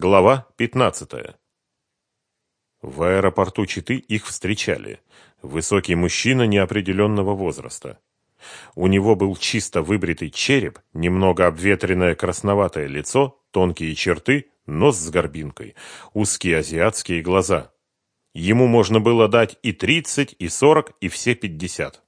Глава 15. В аэропорту Читы их встречали. Высокий мужчина неопределенного возраста. У него был чисто выбритый череп, немного обветренное красноватое лицо, тонкие черты, нос с горбинкой, узкие азиатские глаза. Ему можно было дать и 30, и 40, и все 50.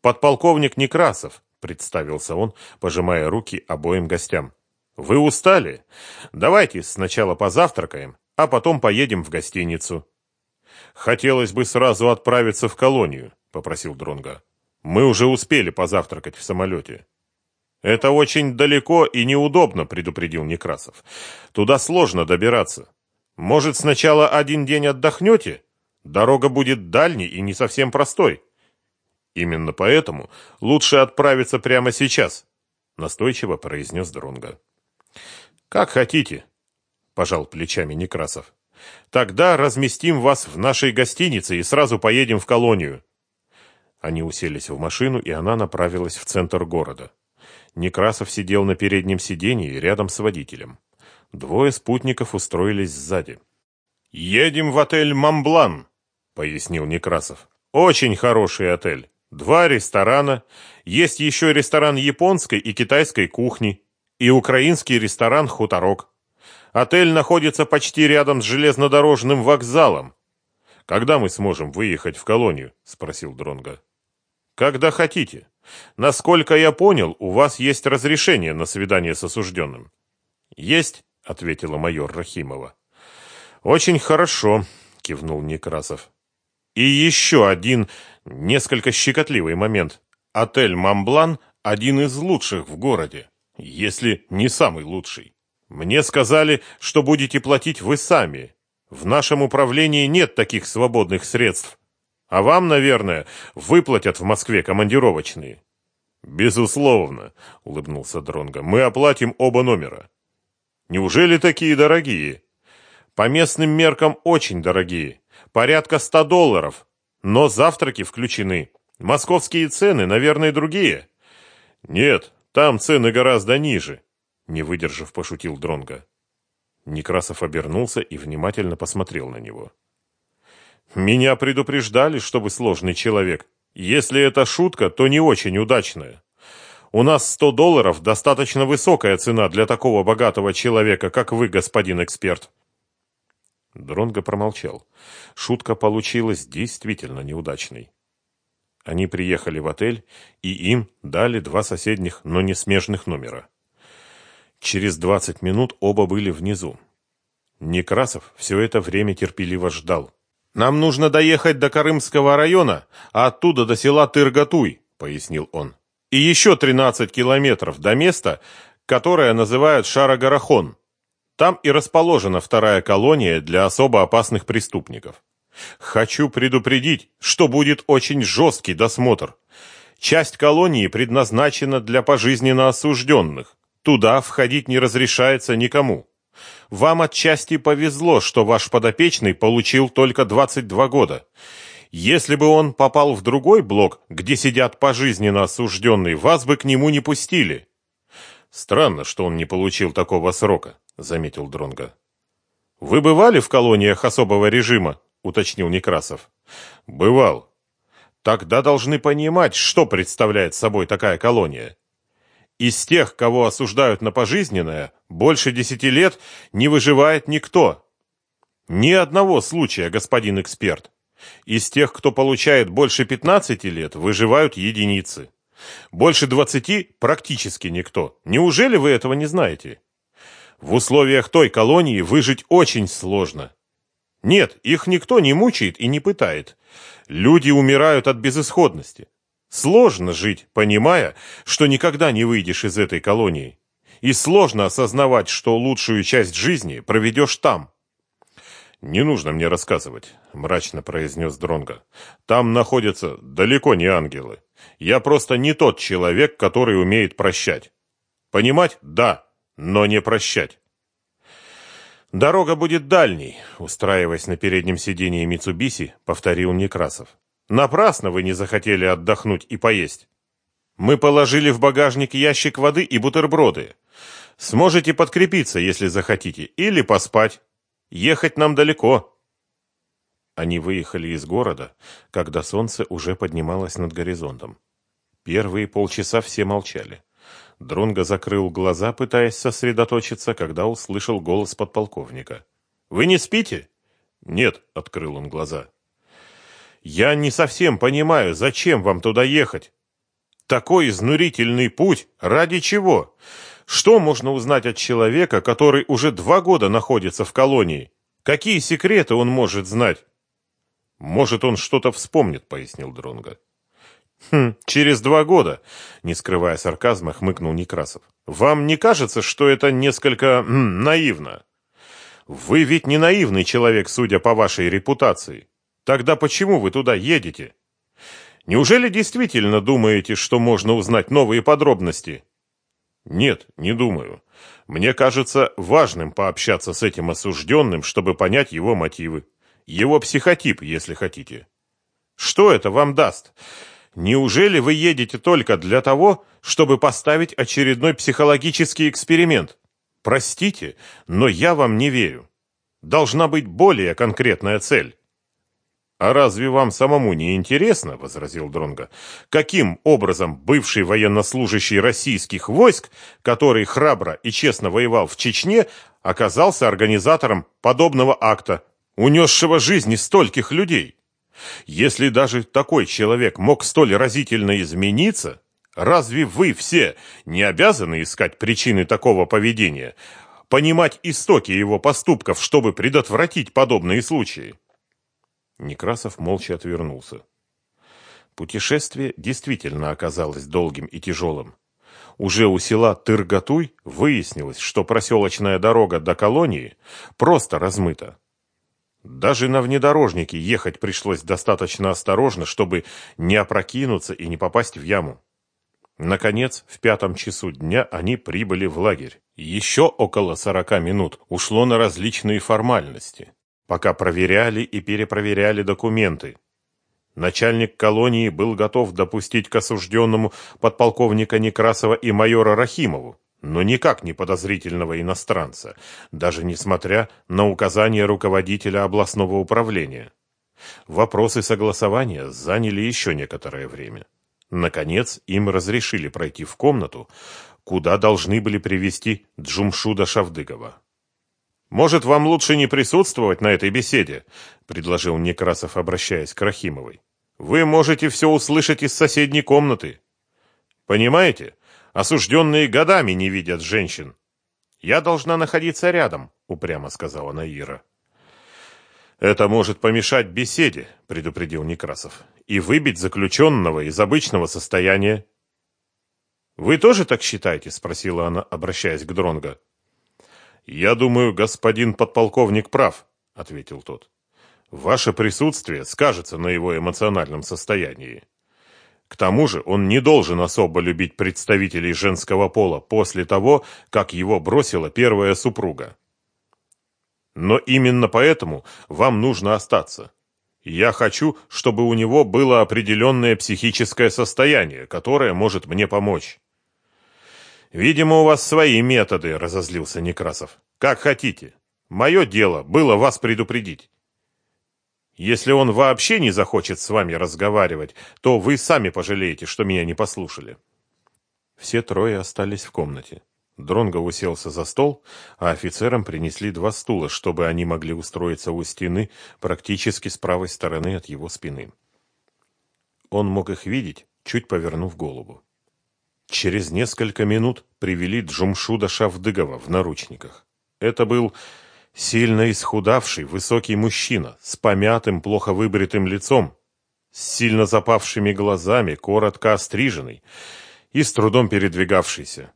«Подполковник Некрасов», — представился он, пожимая руки обоим гостям. Вы устали? Давайте сначала позавтракаем, а потом поедем в гостиницу. Хотелось бы сразу отправиться в колонию, попросил Дронга. Мы уже успели позавтракать в самолете. Это очень далеко и неудобно, предупредил Некрасов. Туда сложно добираться. Может, сначала один день отдохнете? Дорога будет дальней и не совсем простой. Именно поэтому лучше отправиться прямо сейчас, настойчиво произнес Дронга. Как хотите, пожал плечами Некрасов. Тогда разместим вас в нашей гостинице и сразу поедем в колонию. Они уселись в машину, и она направилась в центр города. Некрасов сидел на переднем сиденье рядом с водителем. Двое спутников устроились сзади. «Едем в отель «Мамблан», — пояснил Некрасов. «Очень хороший отель. Два ресторана. Есть еще ресторан японской и китайской кухни и украинский ресторан «Хуторок». Отель находится почти рядом с железнодорожным вокзалом. Когда мы сможем выехать в колонию? спросил Дронга. Когда хотите. Насколько я понял, у вас есть разрешение на свидание с осужденным. Есть, ответила майор Рахимова. Очень хорошо, кивнул Некрасов. И еще один несколько щекотливый момент. Отель Мамблан один из лучших в городе если не самый лучший. Мне сказали, что будете платить вы сами. В нашем управлении нет таких свободных средств. А вам, наверное, выплатят в Москве командировочные. Безусловно, улыбнулся Дронга. Мы оплатим оба номера. Неужели такие дорогие? По местным меркам очень дорогие. Порядка ста долларов. Но завтраки включены. Московские цены, наверное, другие. Нет, там цены гораздо ниже, не выдержав, пошутил Дронга. Некрасов обернулся и внимательно посмотрел на него. Меня предупреждали, что вы сложный человек. Если это шутка, то не очень удачная. У нас сто долларов достаточно высокая цена для такого богатого человека, как вы, господин эксперт. Дронго промолчал. Шутка получилась действительно неудачной. Они приехали в отель, и им дали два соседних, но не смежных номера. Через двадцать минут оба были внизу. Некрасов все это время терпеливо ждал. «Нам нужно доехать до Карымского района, а оттуда до села Тыргатуй», — пояснил он. «И еще тринадцать километров до места, которое называют Шарогорахон. Там и расположена вторая колония для особо опасных преступников. Хочу предупредить, что будет очень жесткий досмотр. Часть колонии предназначена для пожизненно осужденных. Туда входить не разрешается никому. Вам отчасти повезло, что ваш подопечный получил только 22 года. Если бы он попал в другой блок, где сидят пожизненно осужденные, вас бы к нему не пустили. Странно, что он не получил такого срока, заметил Дронга. Вы бывали в колониях особого режима? Уточнил Некрасов. Бывал. Тогда должны понимать, что представляет собой такая колония. Из тех, кого осуждают на пожизненное, больше десяти лет не выживает никто. Ни одного случая, господин эксперт. Из тех, кто получает больше 15 лет, выживают единицы. Больше 20 практически никто. Неужели вы этого не знаете? В условиях той колонии выжить очень сложно. Нет, их никто не мучает и не пытает. Люди умирают от безысходности. Сложно жить, понимая, что никогда не выйдешь из этой колонии. И сложно осознавать, что лучшую часть жизни проведешь там. Не нужно мне рассказывать, мрачно произнес Дронга. Там находятся далеко не ангелы. Я просто не тот человек, который умеет прощать. Понимать? Да, но не прощать. Дорога будет дальней, устраиваясь на переднем сиденье Митсубиси, повторил Некрасов. Напрасно вы не захотели отдохнуть и поесть. Мы положили в багажник ящик воды и бутерброды. Сможете подкрепиться, если захотите, или поспать. Ехать нам далеко. Они выехали из города, когда солнце уже поднималось над горизонтом. Первые полчаса все молчали. Дронго закрыл глаза, пытаясь сосредоточиться, когда услышал голос подполковника. «Вы не спите?» «Нет», — открыл он глаза. «Я не совсем понимаю, зачем вам туда ехать? Такой изнурительный путь ради чего? Что можно узнать от человека, который уже два года находится в колонии? Какие секреты он может знать?» «Может, он что-то вспомнит», — пояснил Дронго. «Хм, через два года», — не скрывая сарказма, хмыкнул Некрасов. «Вам не кажется, что это несколько м, наивно? Вы ведь не наивный человек, судя по вашей репутации. Тогда почему вы туда едете? Неужели действительно думаете, что можно узнать новые подробности?» «Нет, не думаю. Мне кажется важным пообщаться с этим осужденным, чтобы понять его мотивы. Его психотип, если хотите. Что это вам даст?» Неужели вы едете только для того, чтобы поставить очередной психологический эксперимент? Простите, но я вам не верю. Должна быть более конкретная цель. А разве вам самому не интересно, возразил Дронга, каким образом бывший военнослужащий российских войск, который храбро и честно воевал в Чечне, оказался организатором подобного акта, унесшего жизни стольких людей? Если даже такой человек мог столь разительно измениться, разве вы все не обязаны искать причины такого поведения, понимать истоки его поступков, чтобы предотвратить подобные случаи? Некрасов молча отвернулся. Путешествие действительно оказалось долгим и тяжелым. Уже у села Тыргатуй выяснилось, что проселочная дорога до колонии просто размыта. Даже на внедорожнике ехать пришлось достаточно осторожно, чтобы не опрокинуться и не попасть в яму. Наконец, в пятом часу дня они прибыли в лагерь. Еще около сорока минут ушло на различные формальности, пока проверяли и перепроверяли документы. Начальник колонии был готов допустить к осужденному подполковника Некрасова и майора Рахимову но никак не подозрительного иностранца, даже несмотря на указания руководителя областного управления. Вопросы согласования заняли еще некоторое время. Наконец, им разрешили пройти в комнату, куда должны были привести Джумшуда Шавдыгова. «Может, вам лучше не присутствовать на этой беседе?» – предложил Некрасов, обращаясь к Рахимовой. «Вы можете все услышать из соседней комнаты. Понимаете? Осужденные годами не видят женщин. Я должна находиться рядом, упрямо сказала Наира. Это может помешать беседе, предупредил Некрасов, и выбить заключенного из обычного состояния. Вы тоже так считаете, спросила она, обращаясь к Дронго. Я думаю, господин подполковник прав, ответил тот. Ваше присутствие скажется на его эмоциональном состоянии. К тому же он не должен особо любить представителей женского пола после того, как его бросила первая супруга. Но именно поэтому вам нужно остаться. Я хочу, чтобы у него было определенное психическое состояние, которое может мне помочь. Видимо, у вас свои методы, разозлился Некрасов. Как хотите. Мое дело было вас предупредить. Если он вообще не захочет с вами разговаривать, то вы сами пожалеете, что меня не послушали. Все трое остались в комнате. Дронго уселся за стол, а офицерам принесли два стула, чтобы они могли устроиться у стены практически с правой стороны от его спины. Он мог их видеть, чуть повернув голову. Через несколько минут привели Джумшуда Шавдыгова в наручниках. Это был Сильно исхудавший, высокий мужчина, с помятым, плохо выбритым лицом, с сильно запавшими глазами, коротко остриженный и с трудом передвигавшийся.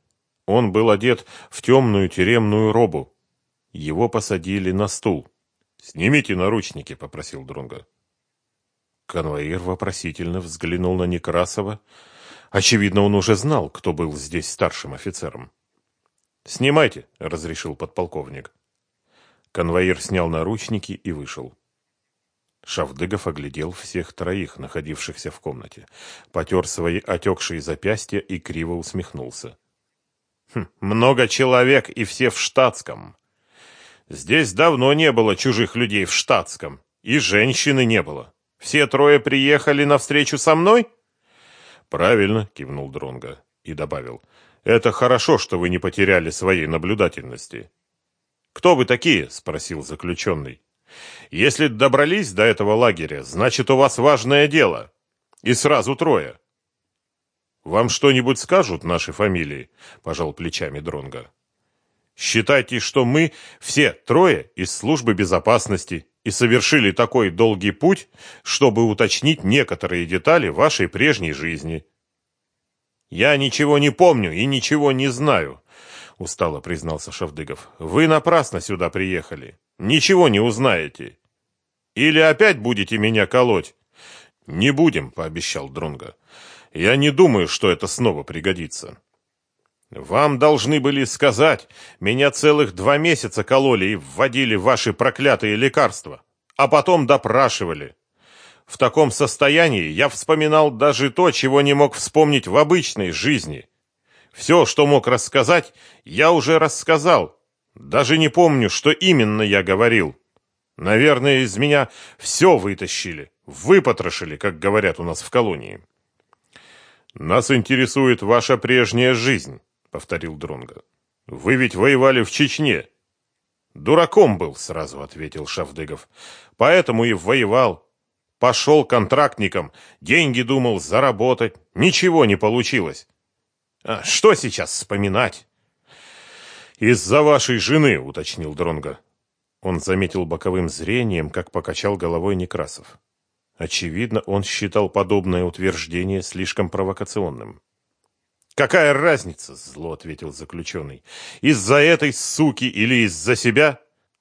Он был одет в темную тюремную робу. Его посадили на стул. «Снимите наручники», — попросил Дронга. Конвоир вопросительно взглянул на Некрасова. Очевидно, он уже знал, кто был здесь старшим офицером. «Снимайте», — разрешил подполковник. Конвоир снял наручники и вышел. Шавдыгов оглядел всех троих, находившихся в комнате, потер свои отекшие запястья и криво усмехнулся. Хм, много человек и все в штатском. Здесь давно не было чужих людей в штатском, и женщины не было. Все трое приехали навстречу со мной? Правильно, кивнул Дронга и добавил: это хорошо, что вы не потеряли своей наблюдательности. Кто вы такие? спросил заключенный. Если добрались до этого лагеря, значит, у вас важное дело. И сразу трое. Вам что-нибудь скажут наши фамилии? пожал плечами Дронга. Считайте, что мы все трое из службы безопасности и совершили такой долгий путь, чтобы уточнить некоторые детали вашей прежней жизни. Я ничего не помню и ничего не знаю, устало признался Шавдыгов. Вы напрасно сюда приехали. Ничего не узнаете. Или опять будете меня колоть? Не будем, пообещал Дронга. Я не думаю, что это снова пригодится. Вам должны были сказать, меня целых два месяца кололи и вводили ваши проклятые лекарства, а потом допрашивали. В таком состоянии я вспоминал даже то, чего не мог вспомнить в обычной жизни. Все, что мог рассказать, я уже рассказал. Даже не помню, что именно я говорил. Наверное, из меня все вытащили, выпотрошили, как говорят у нас в колонии. Нас интересует ваша прежняя жизнь. — повторил Дронга. «Вы ведь воевали в Чечне». «Дураком был», — сразу ответил Шавдыгов. «Поэтому и воевал. Пошел контрактником, деньги думал заработать. Ничего не получилось. А что сейчас вспоминать?» «Из-за вашей жены», — уточнил Дронга. Он заметил боковым зрением, как покачал головой Некрасов. Очевидно, он считал подобное утверждение слишком провокационным. «Какая разница?» — зло ответил заключенный. «Из-за этой суки или из-за себя?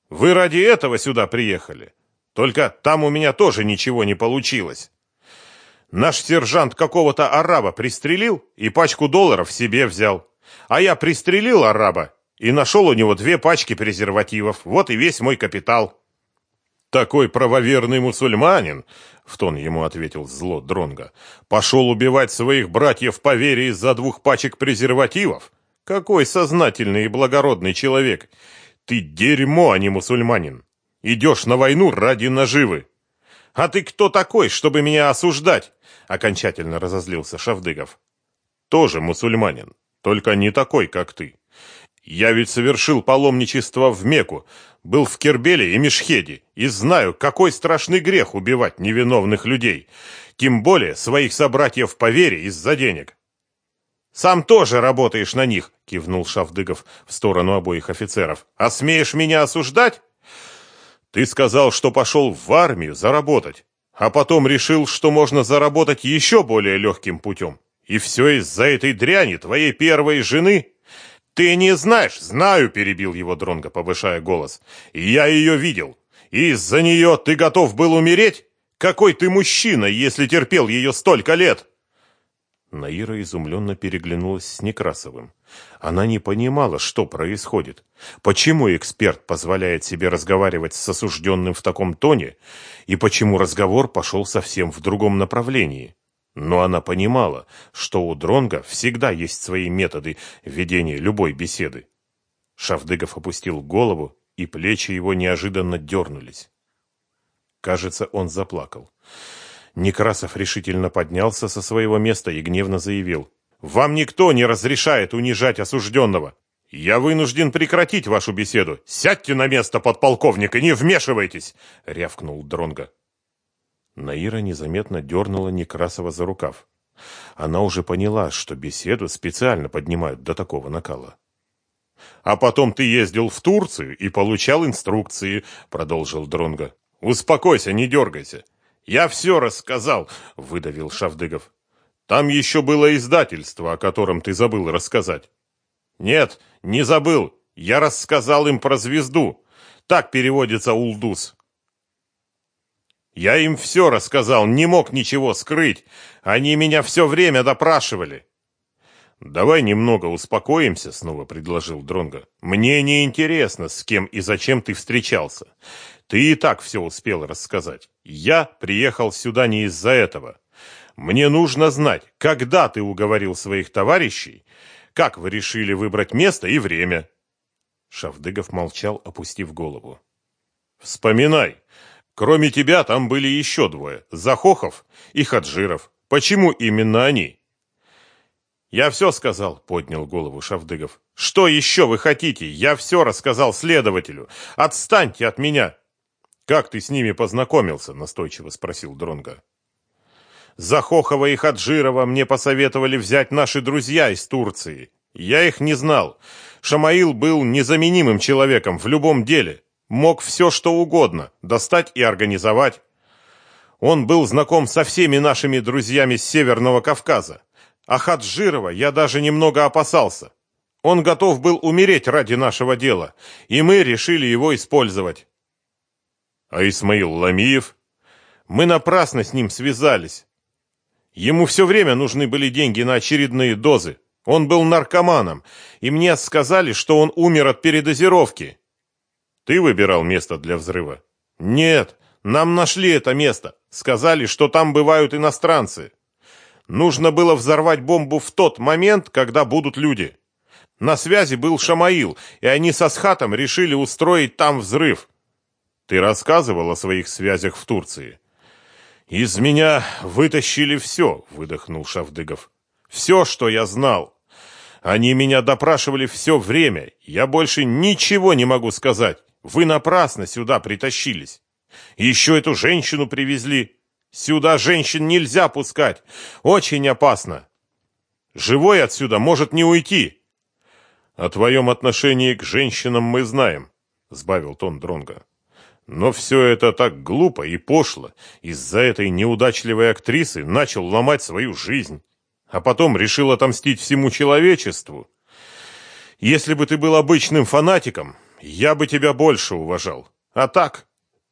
Вы ради этого сюда приехали? Только там у меня тоже ничего не получилось. Наш сержант какого-то араба пристрелил и пачку долларов себе взял. А я пристрелил араба и нашел у него две пачки презервативов. Вот и весь мой капитал». Такой правоверный мусульманин, в тон ему ответил зло Дронга, пошел убивать своих братьев по вере из-за двух пачек презервативов. Какой сознательный и благородный человек! Ты дерьмо, а не мусульманин. Идешь на войну ради наживы. А ты кто такой, чтобы меня осуждать? Окончательно разозлился Шавдыгов. Тоже мусульманин, только не такой, как ты. Я ведь совершил паломничество в Мекку, был в Кербеле и Мешхеде, и знаю, какой страшный грех убивать невиновных людей, тем более своих собратьев по вере из-за денег. Сам тоже работаешь на них, кивнул Шавдыгов в сторону обоих офицеров. А смеешь меня осуждать? Ты сказал, что пошел в армию заработать, а потом решил, что можно заработать еще более легким путем. И все из-за этой дряни твоей первой жены? Ты не знаешь, знаю, перебил его Дронго, повышая голос. Я ее видел. И из-за нее ты готов был умереть? Какой ты мужчина, если терпел ее столько лет? Наира изумленно переглянулась с Некрасовым. Она не понимала, что происходит. Почему эксперт позволяет себе разговаривать с осужденным в таком тоне, и почему разговор пошел совсем в другом направлении. Но она понимала, что у Дронга всегда есть свои методы ведения любой беседы. Шавдыгов опустил голову, и плечи его неожиданно дернулись. Кажется, он заплакал. Некрасов решительно поднялся со своего места и гневно заявил. «Вам никто не разрешает унижать осужденного. Я вынужден прекратить вашу беседу. Сядьте на место подполковника, не вмешивайтесь!» — рявкнул Дронга. Наира незаметно дернула Некрасова за рукав. Она уже поняла, что беседу специально поднимают до такого накала. «А потом ты ездил в Турцию и получал инструкции», — продолжил Дронга. «Успокойся, не дергайся. Я все рассказал», — выдавил Шавдыгов. «Там еще было издательство, о котором ты забыл рассказать». «Нет, не забыл. Я рассказал им про звезду. Так переводится «Улдус». Я им все рассказал, не мог ничего скрыть. Они меня все время допрашивали. Давай немного успокоимся, снова предложил Дронга. Мне не интересно, с кем и зачем ты встречался. Ты и так все успел рассказать. Я приехал сюда не из-за этого. Мне нужно знать, когда ты уговорил своих товарищей, Как вы решили выбрать место и время?» Шавдыгов молчал, опустив голову. «Вспоминай. Кроме тебя там были еще двое. Захохов и Хаджиров. Почему именно они?» «Я все сказал», — поднял голову Шавдыгов. «Что еще вы хотите? Я все рассказал следователю. Отстаньте от меня!» «Как ты с ними познакомился?» — настойчиво спросил Дронга. «Захохова и Хаджирова мне посоветовали взять наши друзья из Турции. Я их не знал. Шамаил был незаменимым человеком в любом деле. Мог все, что угодно, достать и организовать. Он был знаком со всеми нашими друзьями с Северного Кавказа. А Хаджирова я даже немного опасался. Он готов был умереть ради нашего дела, и мы решили его использовать. А Исмаил Ламиев? Мы напрасно с ним связались. Ему все время нужны были деньги на очередные дозы. Он был наркоманом, и мне сказали, что он умер от передозировки. Ты выбирал место для взрыва? Нет, нам нашли это место. Сказали, что там бывают иностранцы. Нужно было взорвать бомбу в тот момент, когда будут люди. На связи был Шамаил, и они со Схатом решили устроить там взрыв. Ты рассказывал о своих связях в Турции. Из меня вытащили все, выдохнул Шавдыгов. Все, что я знал. Они меня допрашивали все время. Я больше ничего не могу сказать. Вы напрасно сюда притащились. Еще эту женщину привезли. Сюда женщин нельзя пускать. Очень опасно. Живой отсюда может не уйти. О твоем отношении к женщинам мы знаем, сбавил тон Дронга. Но все это так глупо и пошло. Из-за этой неудачливой актрисы начал ломать свою жизнь, а потом решил отомстить всему человечеству. Если бы ты был обычным фанатиком, я бы тебя больше уважал. А так,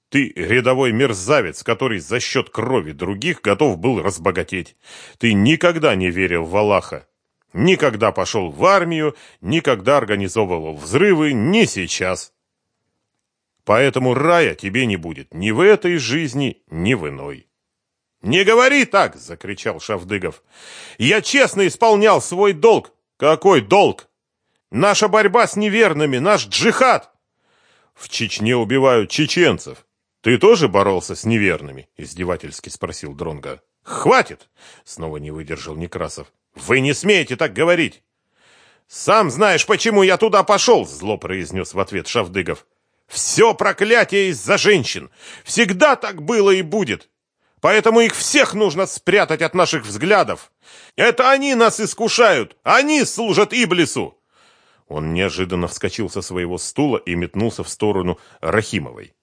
ты рядовой мерзавец, который за счет крови других готов был разбогатеть. Ты никогда не верил в Аллаха. Никогда пошел в армию, никогда организовывал взрывы, ни сейчас. Поэтому рая тебе не будет ни в этой жизни, ни в иной. «Не говори так!» — закричал Шавдыгов. «Я честно исполнял свой долг!» «Какой долг?» «Наша борьба с неверными, наш джихад!» «В Чечне убивают чеченцев. Ты тоже боролся с неверными?» — издевательски спросил Дронга. «Хватит!» — снова не выдержал Некрасов. «Вы не смеете так говорить!» «Сам знаешь, почему я туда пошел!» — зло произнес в ответ Шавдыгов. «Все проклятие из-за женщин! Всегда так было и будет! Поэтому их всех нужно спрятать от наших взглядов! Это они нас искушают! Они служат Иблису!» Он неожиданно вскочил со своего стула и метнулся в сторону Рахимовой.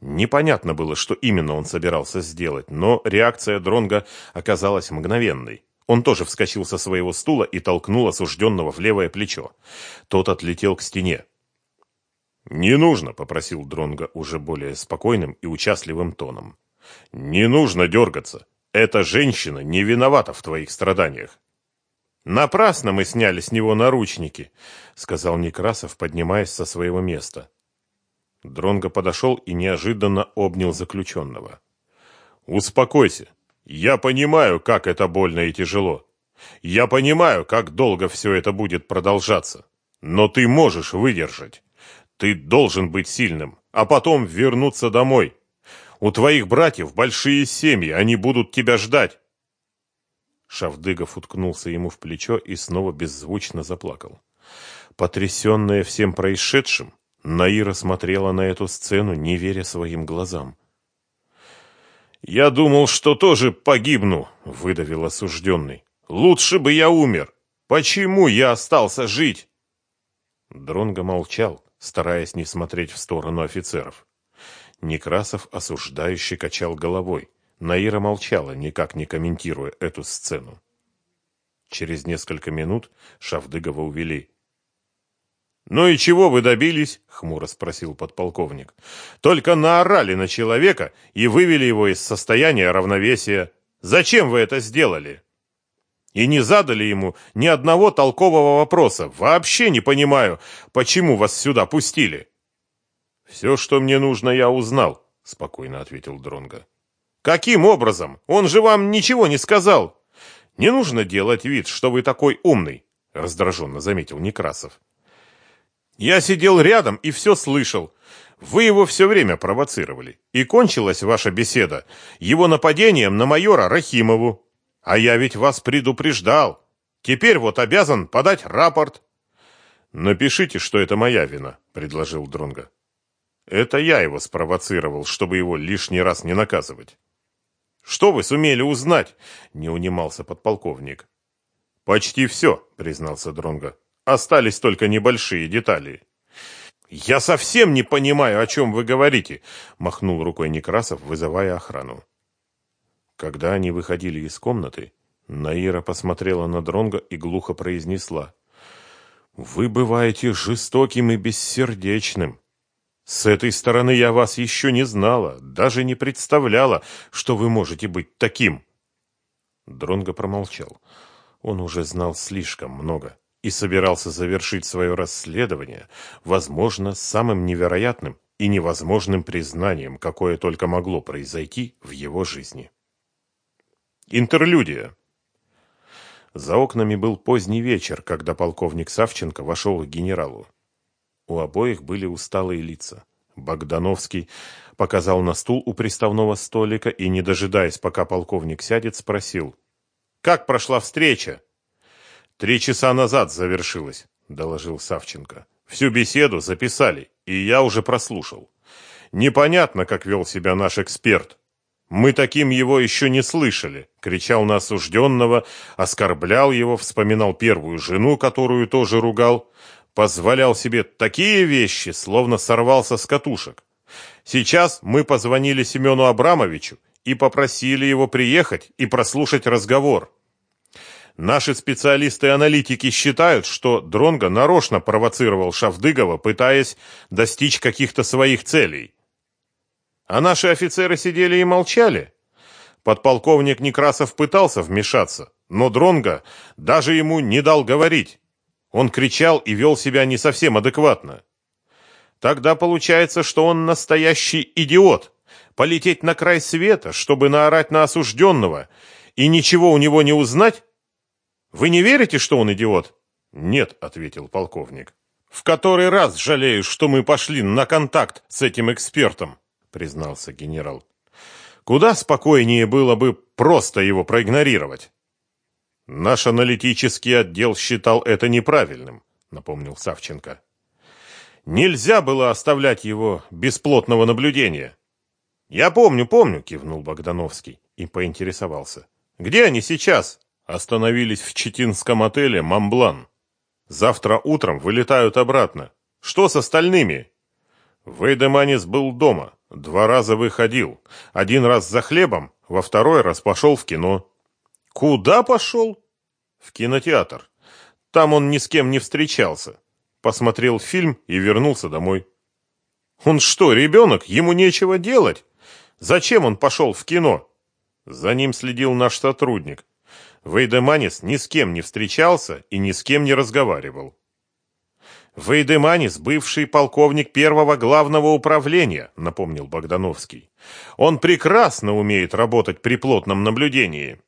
Непонятно было, что именно он собирался сделать, но реакция Дронга оказалась мгновенной. Он тоже вскочил со своего стула и толкнул осужденного в левое плечо. Тот отлетел к стене. «Не нужно», — попросил Дронга уже более спокойным и участливым тоном. «Не нужно дергаться. Эта женщина не виновата в твоих страданиях». «Напрасно мы сняли с него наручники», — сказал Некрасов, поднимаясь со своего места. Дронго подошел и неожиданно обнял заключенного. «Успокойся. Я понимаю, как это больно и тяжело. Я понимаю, как долго все это будет продолжаться. Но ты можешь выдержать. Ты должен быть сильным, а потом вернуться домой. У твоих братьев большие семьи, они будут тебя ждать». Шавдыгов уткнулся ему в плечо и снова беззвучно заплакал. Потрясенная всем происшедшим, Наира смотрела на эту сцену, не веря своим глазам. «Я думал, что тоже погибну», — выдавил осужденный. «Лучше бы я умер. Почему я остался жить?» Дронго молчал, стараясь не смотреть в сторону офицеров. Некрасов осуждающе качал головой. Наира молчала, никак не комментируя эту сцену. Через несколько минут Шавдыгова увели. «Ну и чего вы добились?» — хмуро спросил подполковник. «Только наорали на человека и вывели его из состояния равновесия. Зачем вы это сделали?» И не задали ему ни одного толкового вопроса. Вообще не понимаю, почему вас сюда пустили. «Все, что мне нужно, я узнал», — спокойно ответил Дронга. «Каким образом? Он же вам ничего не сказал. Не нужно делать вид, что вы такой умный. раздраженно заметил Некрасов. Я сидел рядом и все слышал. Вы его все время провоцировали. И кончилась ваша беседа его нападением на майора Рахимову. А я ведь вас предупреждал. Теперь вот обязан подать рапорт. Напишите, что это моя вина, предложил Дронга. Это я его спровоцировал, чтобы его лишний раз не наказывать. Что вы сумели узнать? не унимался подполковник. Почти все, признался Дронга. Остались только небольшие детали. Я совсем не понимаю, о чем вы говорите, махнул рукой Некрасов, вызывая охрану. Когда они выходили из комнаты, Наира посмотрела на Дронга и глухо произнесла: "Вы бываете жестоким и бессердечным. С этой стороны я вас еще не знала, даже не представляла, что вы можете быть таким". Дронго промолчал. Он уже знал слишком много и собирался завершить свое расследование, возможно, самым невероятным и невозможным признанием, какое только могло произойти в его жизни. Интерлюдия. За окнами был поздний вечер, когда полковник Савченко вошел к генералу. У обоих были усталые лица. Богдановский показал на стул у приставного столика и, не дожидаясь, пока полковник сядет, спросил. «Как прошла встреча?» «Три часа назад завершилась», — доложил Савченко. «Всю беседу записали, и я уже прослушал. Непонятно, как вел себя наш эксперт. Мы таким его еще не слышали, кричал на осужденного, оскорблял его, вспоминал первую жену, которую тоже ругал, позволял себе такие вещи, словно сорвался с катушек. Сейчас мы позвонили Семену Абрамовичу и попросили его приехать и прослушать разговор. Наши специалисты-аналитики считают, что Дронга нарочно провоцировал Шавдыгова, пытаясь достичь каких-то своих целей. А наши офицеры сидели и молчали. Подполковник Некрасов пытался вмешаться, но Дронга даже ему не дал говорить. Он кричал и вел себя не совсем адекватно. Тогда получается, что он настоящий идиот. Полететь на край света, чтобы наорать на осужденного, и ничего у него не узнать? Вы не верите, что он идиот? Нет, ответил полковник. В который раз жалею, что мы пошли на контакт с этим экспертом признался генерал. Куда спокойнее было бы просто его проигнорировать. Наш аналитический отдел считал это неправильным, напомнил Савченко. Нельзя было оставлять его без плотного наблюдения. Я помню, помню, кивнул Богдановский и поинтересовался. Где они сейчас? Остановились в Читинском отеле Мамблан. Завтра утром вылетают обратно. Что с остальными? Вейдеманис был дома. Два раза выходил. Один раз за хлебом, во второй раз пошел в кино. Куда пошел? В кинотеатр. Там он ни с кем не встречался. Посмотрел фильм и вернулся домой. Он что, ребенок? Ему нечего делать? Зачем он пошел в кино? За ним следил наш сотрудник. Вейдеманис ни с кем не встречался и ни с кем не разговаривал. Вейдеманис, бывший полковник первого главного управления, напомнил Богдановский. Он прекрасно умеет работать при плотном наблюдении.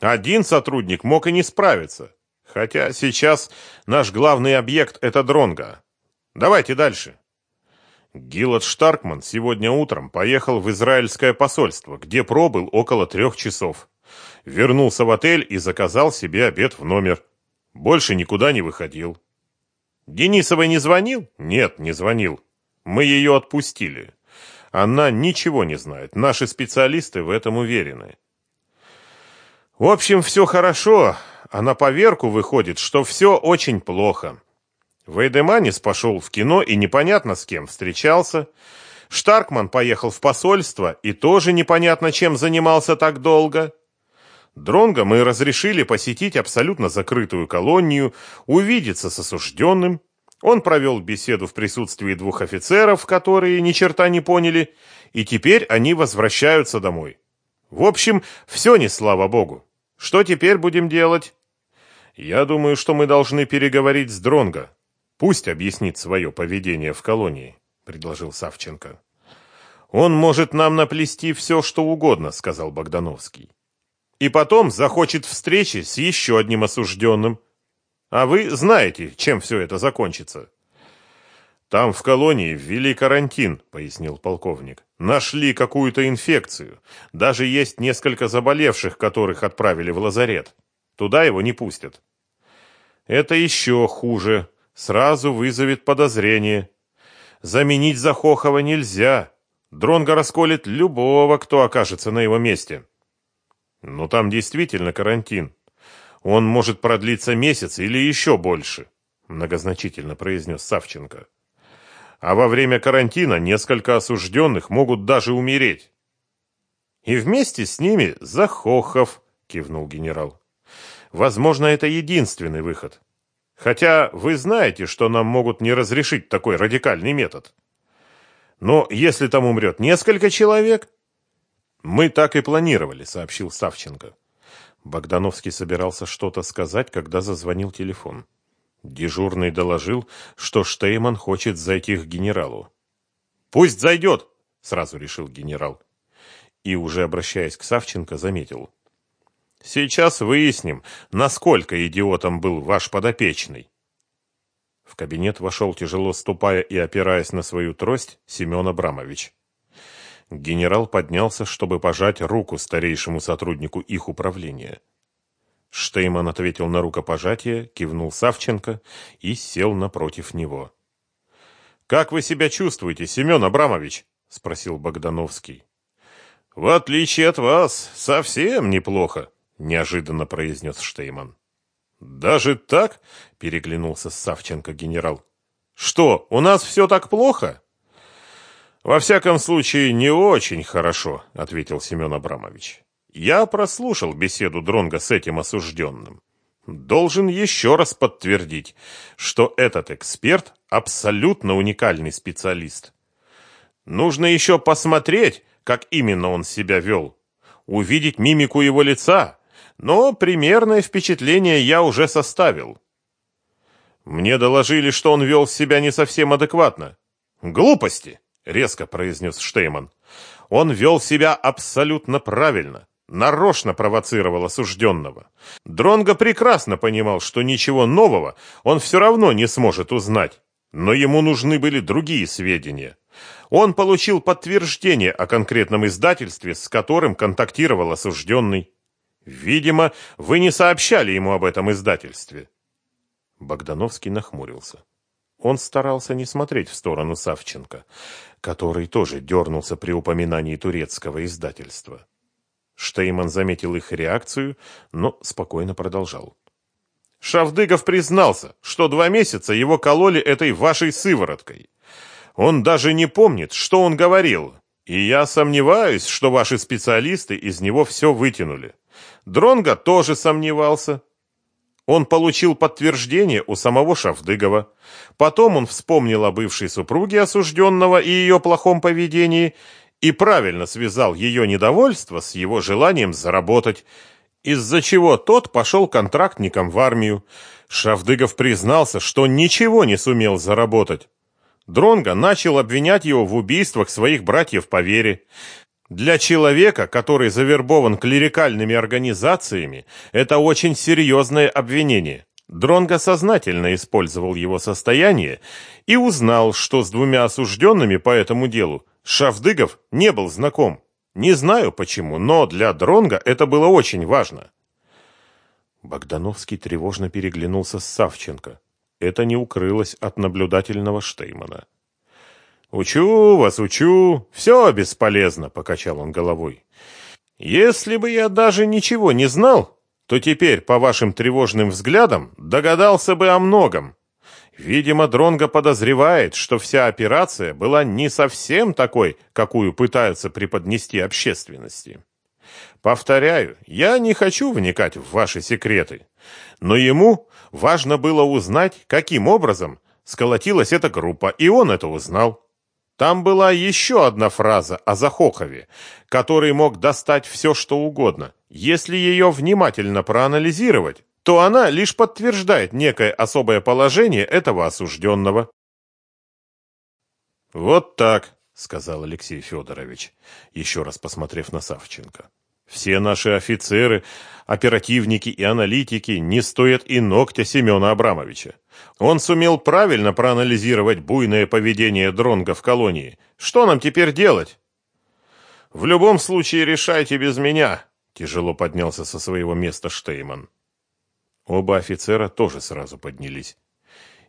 Один сотрудник мог и не справиться, хотя сейчас наш главный объект это Дронга. Давайте дальше. Гилад Штаркман сегодня утром поехал в израильское посольство, где пробыл около трех часов. Вернулся в отель и заказал себе обед в номер. Больше никуда не выходил. Денисовой не звонил? Нет, не звонил. Мы ее отпустили. Она ничего не знает. Наши специалисты в этом уверены. В общем, все хорошо, а на поверку выходит, что все очень плохо. Вейдеманис пошел в кино и непонятно с кем встречался. Штаркман поехал в посольство и тоже непонятно чем занимался так долго. Дронго мы разрешили посетить абсолютно закрытую колонию, увидеться с осужденным. Он провел беседу в присутствии двух офицеров, которые ни черта не поняли, и теперь они возвращаются домой. В общем, все не слава богу. Что теперь будем делать? Я думаю, что мы должны переговорить с Дронго. Пусть объяснит свое поведение в колонии, предложил Савченко. Он может нам наплести все, что угодно, сказал Богдановский и потом захочет встречи с еще одним осужденным. А вы знаете, чем все это закончится. Там в колонии ввели карантин, пояснил полковник. Нашли какую-то инфекцию. Даже есть несколько заболевших, которых отправили в лазарет. Туда его не пустят. Это еще хуже. Сразу вызовет подозрение. Заменить Захохова нельзя. Дронго расколет любого, кто окажется на его месте. Но там действительно карантин. Он может продлиться месяц или еще больше, многозначительно произнес Савченко а во время карантина несколько осужденных могут даже умереть. И вместе с ними Захохов, кивнул генерал. Возможно, это единственный выход. Хотя вы знаете, что нам могут не разрешить такой радикальный метод. Но если там умрет несколько человек... Мы так и планировали, сообщил Савченко. Богдановский собирался что-то сказать, когда зазвонил телефон. Дежурный доложил, что Штейман хочет зайти к генералу. «Пусть зайдет!» — сразу решил генерал. И, уже обращаясь к Савченко, заметил. «Сейчас выясним, насколько идиотом был ваш подопечный». В кабинет вошел, тяжело ступая и опираясь на свою трость, Семен Абрамович. Генерал поднялся, чтобы пожать руку старейшему сотруднику их управления. Штейман ответил на рукопожатие, кивнул Савченко и сел напротив него. «Как вы себя чувствуете, Семен Абрамович?» — спросил Богдановский. «В отличие от вас, совсем неплохо», — неожиданно произнес Штейман. «Даже так?» — переглянулся Савченко генерал. «Что, у нас все так плохо?» «Во всяком случае, не очень хорошо», — ответил Семен Абрамович. Я прослушал беседу Дронга с этим осужденным. Должен еще раз подтвердить, что этот эксперт абсолютно уникальный специалист. Нужно еще посмотреть, как именно он себя вел, увидеть мимику его лица, но примерное впечатление я уже составил. Мне доложили, что он вел себя не совсем адекватно. «Глупости!» — резко произнес Штейман. «Он вел себя абсолютно правильно нарочно провоцировал осужденного. Дронго прекрасно понимал, что ничего нового он все равно не сможет узнать, но ему нужны были другие сведения. Он получил подтверждение о конкретном издательстве, с которым контактировал осужденный. Видимо, вы не сообщали ему об этом издательстве. Богдановский нахмурился. Он старался не смотреть в сторону Савченко, который тоже дернулся при упоминании турецкого издательства. Штейман заметил их реакцию, но спокойно продолжал. Шавдыгов признался, что два месяца его кололи этой вашей сывороткой. Он даже не помнит, что он говорил, и я сомневаюсь, что ваши специалисты из него все вытянули. Дронга тоже сомневался. Он получил подтверждение у самого Шавдыгова. Потом он вспомнил о бывшей супруге осужденного и ее плохом поведении и правильно связал ее недовольство с его желанием заработать, из-за чего тот пошел контрактником в армию. Шавдыгов признался, что ничего не сумел заработать. Дронго начал обвинять его в убийствах своих братьев по вере. Для человека, который завербован клерикальными организациями, это очень серьезное обвинение. Дронго сознательно использовал его состояние и узнал, что с двумя осужденными по этому делу Шавдыгов не был знаком. Не знаю почему, но для Дронга это было очень важно. Богдановский тревожно переглянулся с Савченко. Это не укрылось от наблюдательного Штеймана. «Учу вас, учу. Все бесполезно», — покачал он головой. «Если бы я даже ничего не знал, то теперь, по вашим тревожным взглядам, догадался бы о многом. Видимо, Дронго подозревает, что вся операция была не совсем такой, какую пытаются преподнести общественности. Повторяю, я не хочу вникать в ваши секреты, но ему важно было узнать, каким образом сколотилась эта группа, и он это узнал. Там была еще одна фраза о Захохове, который мог достать все, что угодно. Если ее внимательно проанализировать, то она лишь подтверждает некое особое положение этого осужденного. «Вот так», — сказал Алексей Федорович, еще раз посмотрев на Савченко. Все наши офицеры, оперативники и аналитики не стоят и ногтя Семена Абрамовича. Он сумел правильно проанализировать буйное поведение Дронга в колонии. Что нам теперь делать? В любом случае решайте без меня, тяжело поднялся со своего места Штейман. Оба офицера тоже сразу поднялись.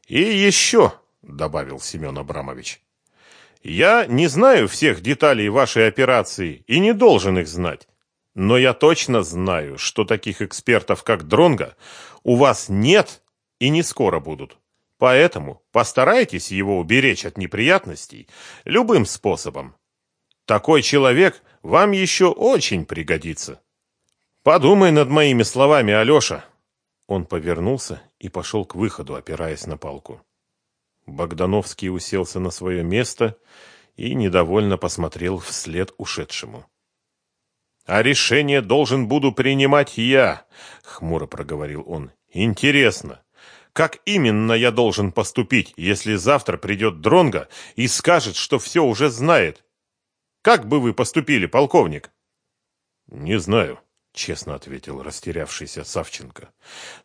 И еще, добавил Семен Абрамович. Я не знаю всех деталей вашей операции и не должен их знать. Но я точно знаю, что таких экспертов, как Дронга, у вас нет и не скоро будут. Поэтому постарайтесь его уберечь от неприятностей любым способом. Такой человек вам еще очень пригодится. Подумай над моими словами, Алеша. Он повернулся и пошел к выходу, опираясь на палку. Богдановский уселся на свое место и недовольно посмотрел вслед ушедшему. «А решение должен буду принимать я», — хмуро проговорил он. «Интересно, как именно я должен поступить, если завтра придет Дронга и скажет, что все уже знает? Как бы вы поступили, полковник?» «Не знаю», — честно ответил растерявшийся Савченко.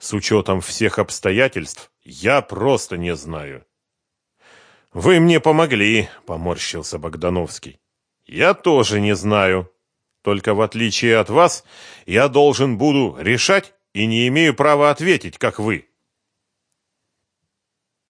«С учетом всех обстоятельств я просто не знаю». «Вы мне помогли», — поморщился Богдановский. «Я тоже не знаю. Только в отличие от вас, я должен буду решать и не имею права ответить, как вы».